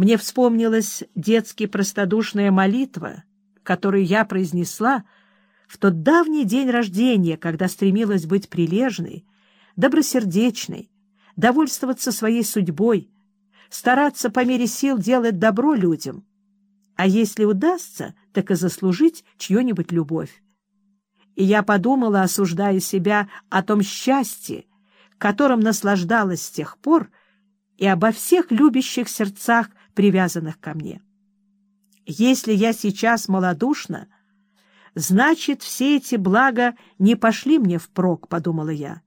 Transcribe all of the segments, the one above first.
Мне вспомнилась детски простодушная молитва, которую я произнесла в тот давний день рождения, когда стремилась быть прилежной, добросердечной, довольствоваться своей судьбой, стараться по мере сил делать добро людям, а если удастся, так и заслужить чью-нибудь любовь. И я подумала, осуждая себя о том счастье, которым наслаждалась с тех пор, и обо всех любящих сердцах, привязанных ко мне. Если я сейчас малодушна, значит, все эти блага не пошли мне впрок, — подумала я.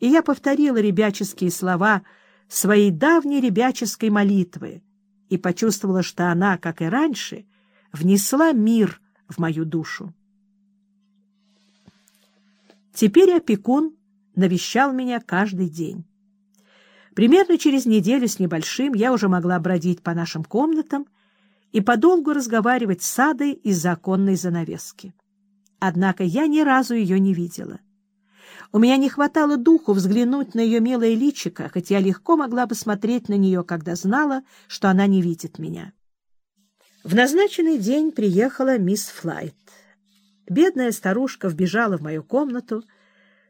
И я повторила ребяческие слова своей давней ребяческой молитвы и почувствовала, что она, как и раньше, внесла мир в мою душу. Теперь опекун навещал меня каждый день. Примерно через неделю с небольшим я уже могла бродить по нашим комнатам и подолгу разговаривать с Садой из-за оконной занавески. Однако я ни разу ее не видела. У меня не хватало духу взглянуть на ее милое личико, хоть я легко могла бы смотреть на нее, когда знала, что она не видит меня. В назначенный день приехала мисс Флайт. Бедная старушка вбежала в мою комнату,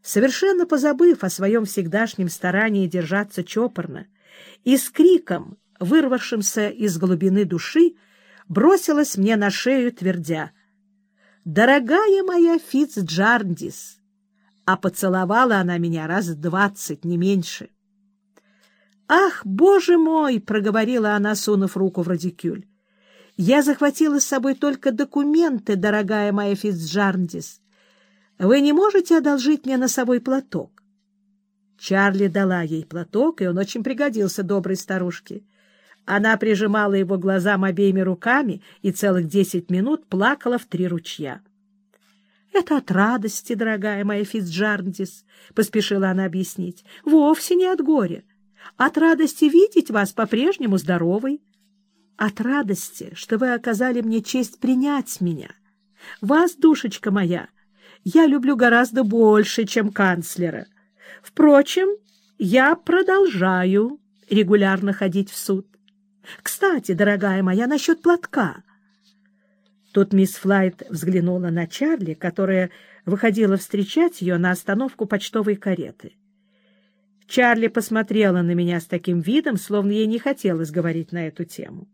совершенно позабыв о своем всегдашнем старании держаться чопорно, и с криком, вырвавшимся из глубины души, бросилась мне на шею, твердя «Дорогая моя Фитцджарндис!» А поцеловала она меня раз двадцать, не меньше. «Ах, боже мой!» — проговорила она, сунув руку в радикюль. «Я захватила с собой только документы, дорогая моя Фитцджарндис. Вы не можете одолжить мне носовой платок? Чарли дала ей платок, и он очень пригодился доброй старушке. Она прижимала его глазам обеими руками и целых десять минут плакала в три ручья. — Это от радости, дорогая моя Фицджарндис, — поспешила она объяснить, — вовсе не от горя. От радости видеть вас по-прежнему здоровой. От радости, что вы оказали мне честь принять меня. Вас, душечка моя, — я люблю гораздо больше, чем канцлера. Впрочем, я продолжаю регулярно ходить в суд. Кстати, дорогая моя, насчет платка. Тут мисс Флайт взглянула на Чарли, которая выходила встречать ее на остановку почтовой кареты. Чарли посмотрела на меня с таким видом, словно ей не хотелось говорить на эту тему.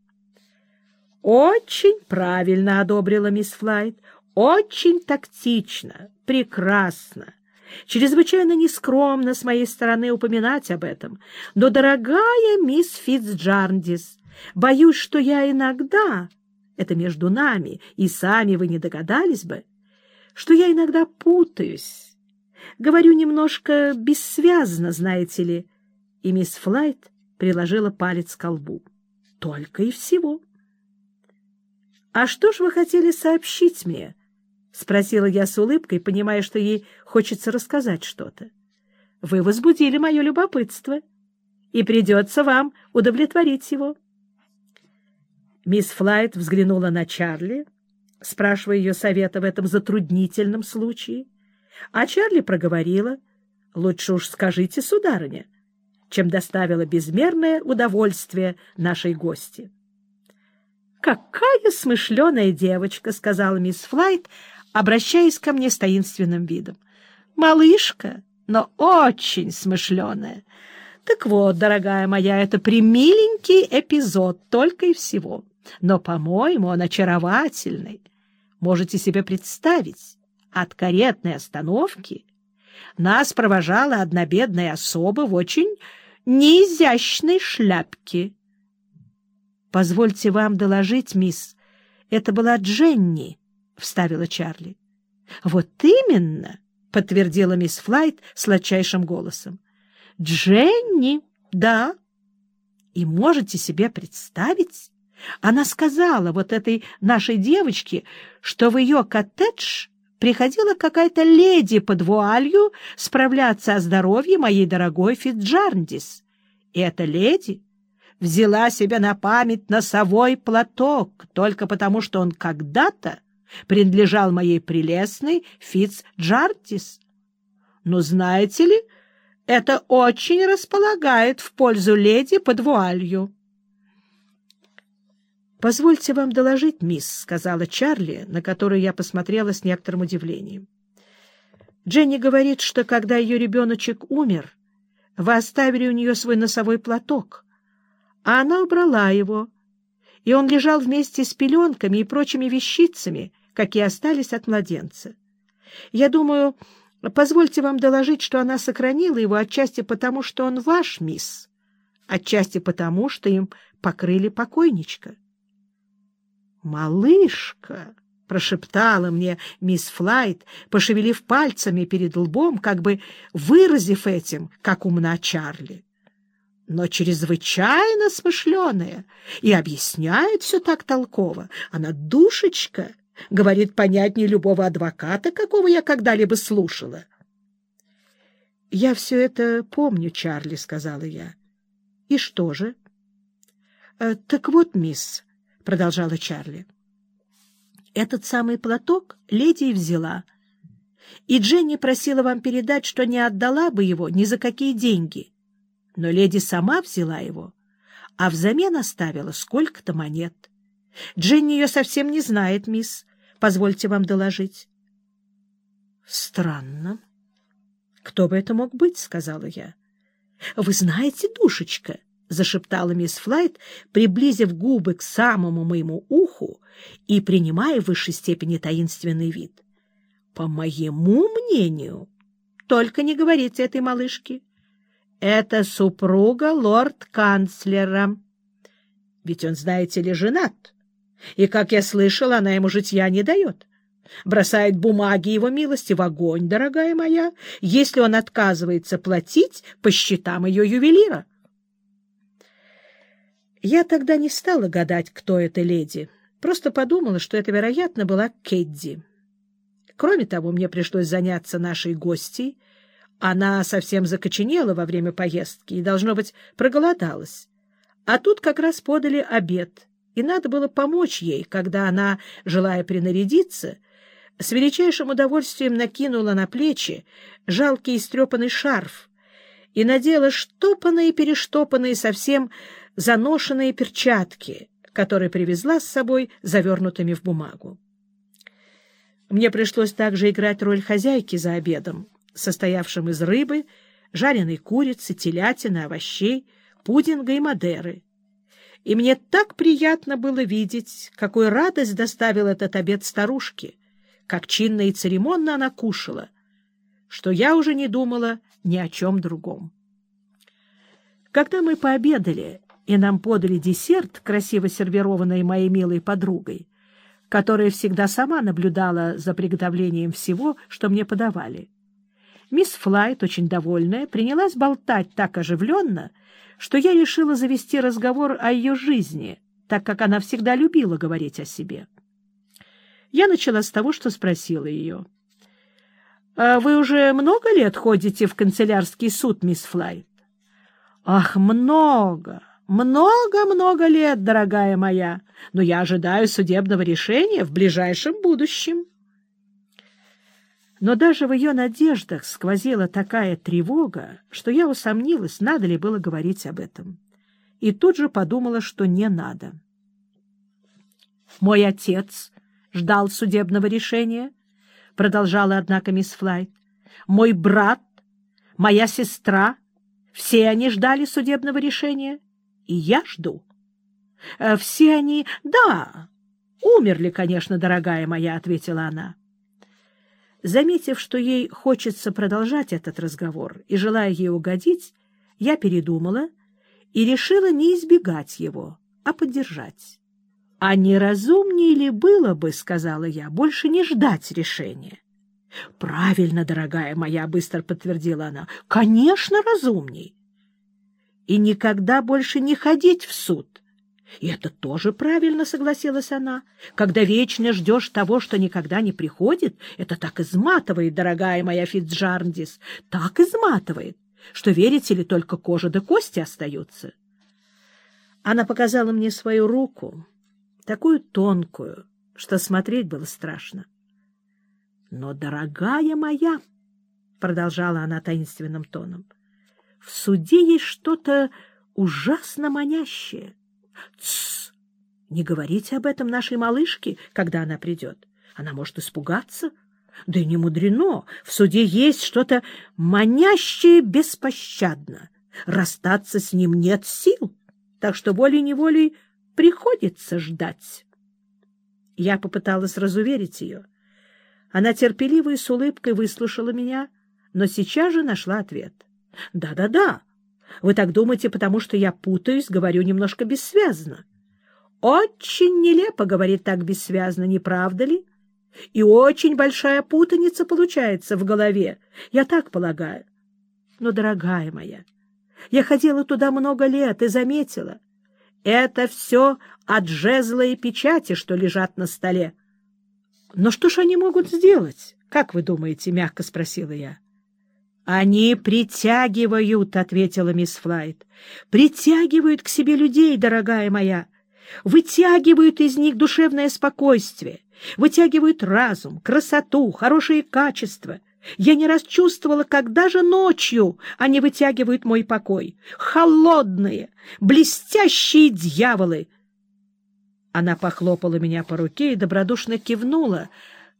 «Очень правильно одобрила мисс Флайт. Очень тактично, прекрасно, чрезвычайно нескромно с моей стороны упоминать об этом. Но, дорогая мисс Фитцджарндис, боюсь, что я иногда, это между нами, и сами вы не догадались бы, что я иногда путаюсь. Говорю немножко бессвязно, знаете ли. И мисс Флайт приложила палец к колбу. Только и всего. — А что ж вы хотели сообщить мне? — спросила я с улыбкой, понимая, что ей хочется рассказать что-то. — Вы возбудили мое любопытство, и придется вам удовлетворить его. Мисс Флайт взглянула на Чарли, спрашивая ее совета в этом затруднительном случае, а Чарли проговорила, «Лучше уж скажите, сударыня, чем доставила безмерное удовольствие нашей гости». «Какая смышленая девочка!» — сказала мисс Флайт, обращаясь ко мне с таинственным видом. «Малышка, но очень смышленая. Так вот, дорогая моя, это примиленький эпизод, только и всего. Но, по-моему, он очаровательный. Можете себе представить, от каретной остановки нас провожала одна бедная особа в очень неизящной шляпке. Позвольте вам доложить, мисс, это была Дженни, — вставила Чарли. — Вот именно, — подтвердила мисс Флайт сладчайшим голосом. — Дженни, да. И можете себе представить, она сказала вот этой нашей девочке, что в ее коттедж приходила какая-то леди под вуалью справляться о здоровье моей дорогой Фитджарндис. И эта леди взяла себе на память носовой платок только потому, что он когда-то принадлежал моей прелестной Фитц Джартис. Но знаете ли, это очень располагает в пользу леди под вуалью. — Позвольте вам доложить, мисс, — сказала Чарли, на которую я посмотрела с некоторым удивлением. Дженни говорит, что когда ее ребеночек умер, вы оставили у нее свой носовой платок, а она убрала его, и он лежал вместе с пеленками и прочими вещицами, какие остались от младенца. Я думаю, позвольте вам доложить, что она сохранила его отчасти потому, что он ваш, мисс, отчасти потому, что им покрыли покойничка. «Малышка!» — прошептала мне мисс Флайт, пошевелив пальцами перед лбом, как бы выразив этим, как умна Чарли. Но чрезвычайно смышленая и объясняет все так толково. Она душечка, говорит понятнее любого адвоката, какого я когда-либо слушала. — Я все это помню, Чарли, — сказала я. — И что же? «Э, — Так вот, мисс, продолжала Чарли. Этот самый платок леди взяла. И Дженни просила вам передать, что не отдала бы его ни за какие деньги. Но леди сама взяла его, а взамен оставила сколько-то монет. Дженни ее совсем не знает, мисс. Позвольте вам доложить. — Странно. — Кто бы это мог быть? — сказала я. — Вы знаете, душечка, — зашептала мисс Флайт, приблизив губы к самому моему уху и принимая в высшей степени таинственный вид. — По моему мнению, только не говорите этой малышке. Это супруга лорд-канцлера. Ведь он, знаете ли, женат. И, как я слышал, она ему житья не дает. Бросает бумаги его милости в огонь, дорогая моя, если он отказывается платить по счетам ее ювелира. Я тогда не стала гадать, кто эта леди, просто подумала, что это, вероятно, была Кедди. Кроме того, мне пришлось заняться нашей гостьей. Она совсем закоченела во время поездки и, должно быть, проголодалась. А тут как раз подали обед, и надо было помочь ей, когда она, желая принарядиться, с величайшим удовольствием накинула на плечи жалкий истрепанный шарф и надела штопанные-перештопанные совсем заношенные перчатки, которые привезла с собой завернутыми в бумагу. Мне пришлось также играть роль хозяйки за обедом, состоявшим из рыбы, жареной курицы, телятины, овощей, пудинга и мадеры. И мне так приятно было видеть, какую радость доставил этот обед старушке, как чинно и церемонно она кушала, что я уже не думала ни о чем другом. Когда мы пообедали, и нам подали десерт, красиво сервированный моей милой подругой, которая всегда сама наблюдала за приготовлением всего, что мне подавали. Мисс Флайт, очень довольная, принялась болтать так оживленно, что я решила завести разговор о ее жизни, так как она всегда любила говорить о себе. Я начала с того, что спросила ее. «А «Вы уже много лет ходите в канцелярский суд, мисс Флайт?» «Ах, много! Много-много лет, дорогая моя, но я ожидаю судебного решения в ближайшем будущем. Но даже в ее надеждах сквозила такая тревога, что я усомнилась, надо ли было говорить об этом. И тут же подумала, что не надо. «Мой отец ждал судебного решения», — продолжала, однако, мисс Флайт. «Мой брат, моя сестра, все они ждали судебного решения» и я жду. Э, все они... Да, умерли, конечно, дорогая моя, — ответила она. Заметив, что ей хочется продолжать этот разговор и желая ей угодить, я передумала и решила не избегать его, а поддержать. — А не разумнее ли было бы, — сказала я, — больше не ждать решения? — Правильно, дорогая моя, — быстро подтвердила она, — конечно, разумней и никогда больше не ходить в суд. И это тоже правильно, согласилась она. Когда вечно ждешь того, что никогда не приходит, это так изматывает, дорогая моя Фитджарндис, так изматывает, что, верите ли, только кожа да кости остаются. Она показала мне свою руку, такую тонкую, что смотреть было страшно. Но, дорогая моя, — продолжала она таинственным тоном, — в суде есть что-то ужасно манящее. Тссс! Не говорите об этом нашей малышке, когда она придет. Она может испугаться. Да и не мудрено. В суде есть что-то манящее беспощадно. Расстаться с ним нет сил, так что волей-неволей приходится ждать. Я попыталась разуверить ее. Она терпеливо и с улыбкой выслушала меня, но сейчас же нашла ответ. «Да-да-да, вы так думаете, потому что я путаюсь, говорю немножко бессвязно». «Очень нелепо говорить так бессвязно, не правда ли?» И очень большая путаница получается в голове, я так полагаю. Но, дорогая моя, я ходила туда много лет и заметила. Это все от жезла и печати, что лежат на столе. Но что ж они могут сделать? Как вы думаете, мягко спросила я. Они притягивают, ответила мисс Флайт. Притягивают к себе людей, дорогая моя. Вытягивают из них душевное спокойствие, вытягивают разум, красоту, хорошие качества. Я не раз чувствовала, как даже ночью они вытягивают мой покой. Холодные, блестящие дьяволы! Она похлопала меня по руке и добродушно кивнула,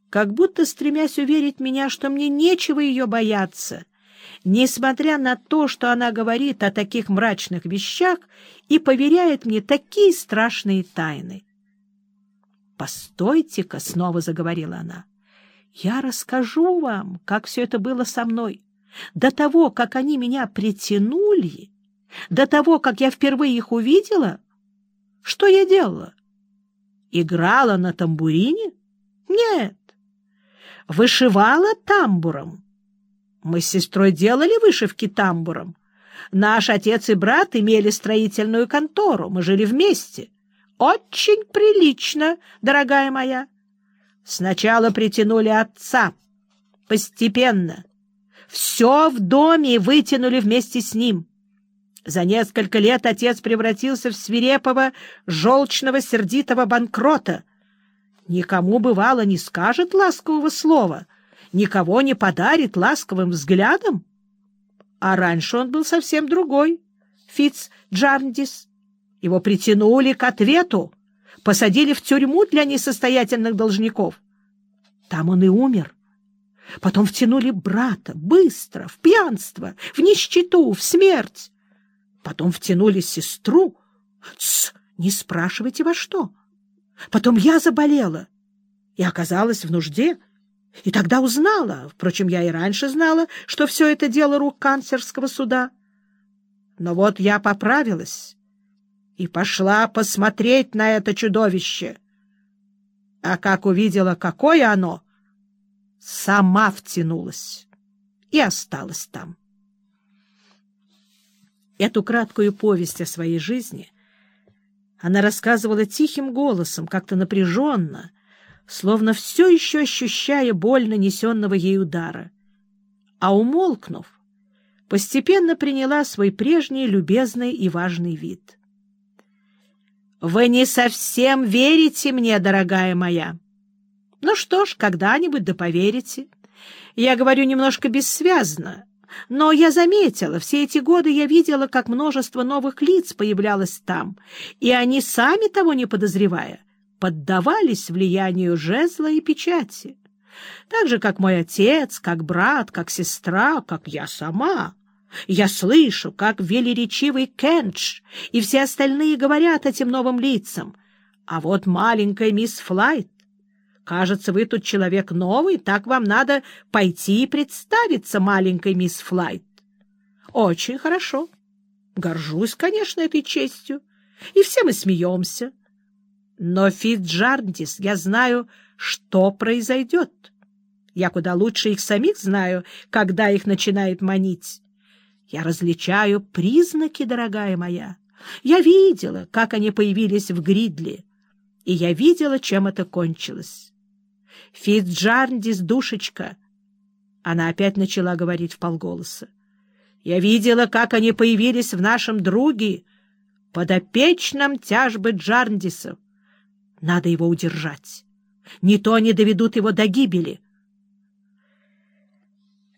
как будто стремясь уверить меня, что мне нечего ее бояться, несмотря на то, что она говорит о таких мрачных вещах и поверяет мне такие страшные тайны. «Постойте-ка», — снова заговорила она, — «я расскажу вам, как все это было со мной. До того, как они меня притянули, до того, как я впервые их увидела, что я делала? Играла на тамбурине? Нет. Вышивала тамбуром. Мы с сестрой делали вышивки тамбуром. Наш отец и брат имели строительную контору, мы жили вместе. Очень прилично, дорогая моя. Сначала притянули отца, постепенно. Все в доме вытянули вместе с ним. За несколько лет отец превратился в свирепого, желчного, сердитого банкрота. Никому, бывало, не скажет ласкового слова, никого не подарит ласковым взглядом. А раньше он был совсем другой, Фитц Джарндис. Его притянули к ответу, посадили в тюрьму для несостоятельных должников. Там он и умер. Потом втянули брата, быстро, в пьянство, в нищету, в смерть. Потом втянули сестру. Тс, не спрашивайте во что. Потом я заболела и оказалась в нужде. И тогда узнала, впрочем, я и раньше знала, что все это дело рук канцерского суда. Но вот я поправилась и пошла посмотреть на это чудовище. А как увидела, какое оно, сама втянулась и осталась там. Эту краткую повесть о своей жизни она рассказывала тихим голосом, как-то напряженно, словно все еще ощущая боль нанесенного ей удара. А умолкнув, постепенно приняла свой прежний любезный и важный вид. Вы не совсем верите мне, дорогая моя. Ну что ж, когда-нибудь да поверите. Я говорю немножко бессвязно, но я заметила, все эти годы я видела, как множество новых лиц появлялось там, и они, сами того не подозревая, поддавались влиянию жезла и печати. Так же, как мой отец, как брат, как сестра, как я сама. Я слышу, как велеречивый Кенч и все остальные говорят этим новым лицам. А вот маленькая мисс Флайт, кажется, вы тут человек новый, так вам надо пойти и представиться маленькой мисс Флайт. Очень хорошо. Горжусь, конечно, этой честью. И все мы смеемся. Но, Фитджардис, я знаю, что произойдет. Я куда лучше их самих знаю, когда их начинает манить. Я различаю признаки, дорогая моя. Я видела, как они появились в Гридли, и я видела, чем это кончилось. Фитджарндис, душечка, она опять начала говорить в полголоса. Я видела, как они появились в нашем друге, подопечном тяжбы Джарндисов. Надо его удержать. Не то они доведут его до гибели.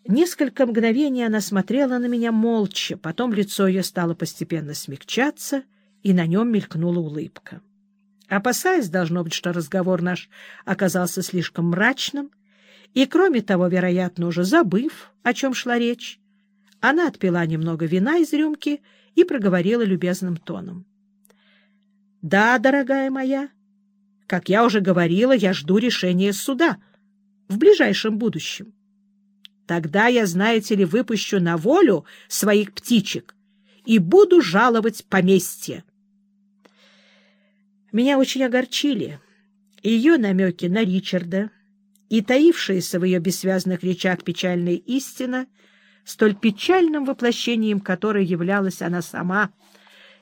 Несколько мгновений она смотрела на меня молча, потом лицо ее стало постепенно смягчаться, и на нем мелькнула улыбка. Опасаясь, должно быть, что разговор наш оказался слишком мрачным, и, кроме того, вероятно, уже забыв, о чем шла речь, она отпила немного вина из рюмки и проговорила любезным тоном. — Да, дорогая моя, как я уже говорила, я жду решения суда в ближайшем будущем. Тогда я, знаете ли, выпущу на волю своих птичек и буду жаловать поместье. Меня очень огорчили ее намеки на Ричарда и таившаяся в ее бессвязных речах печальная истина, столь печальным воплощением которой являлась она сама,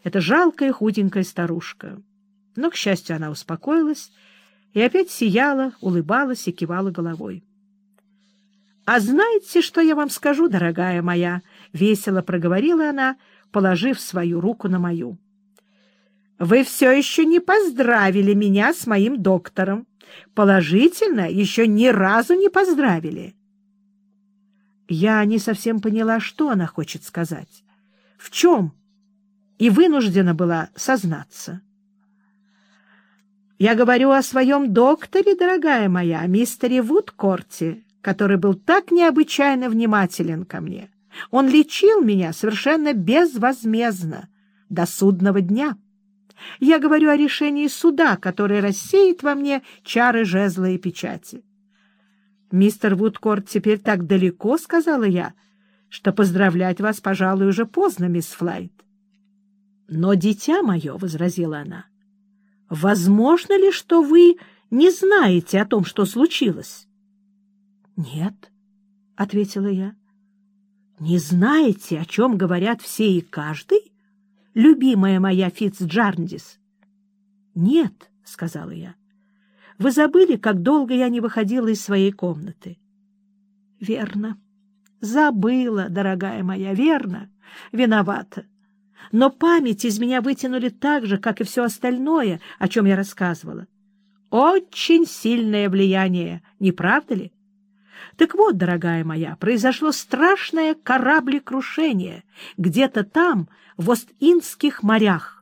эта жалкая худенькая старушка. Но, к счастью, она успокоилась и опять сияла, улыбалась и кивала головой. «А знаете, что я вам скажу, дорогая моя?» — весело проговорила она, положив свою руку на мою. «Вы все еще не поздравили меня с моим доктором. Положительно еще ни разу не поздравили». Я не совсем поняла, что она хочет сказать. В чем? И вынуждена была сознаться. Я говорю о своем докторе, дорогая моя, мистере Вудкорте, который был так необычайно внимателен ко мне. Он лечил меня совершенно безвозмездно до судного дня. Я говорю о решении суда, которое рассеет во мне чары жезла и печати. «Мистер Вудкорт теперь так далеко», — сказала я, — «что поздравлять вас, пожалуй, уже поздно, мисс Флайт». «Но, дитя мое», — возразила она, — «возможно ли, что вы не знаете о том, что случилось?» «Нет», — ответила я. «Не знаете, о чем говорят все и каждый, любимая моя Фитцджарндис?» «Нет», — сказала я. «Вы забыли, как долго я не выходила из своей комнаты?» «Верно. Забыла, дорогая моя, верно. Виновата. Но память из меня вытянули так же, как и все остальное, о чем я рассказывала. Очень сильное влияние, не правда ли?» Так вот, дорогая моя, произошло страшное кораблекрушение где-то там, в Ост-Индских морях.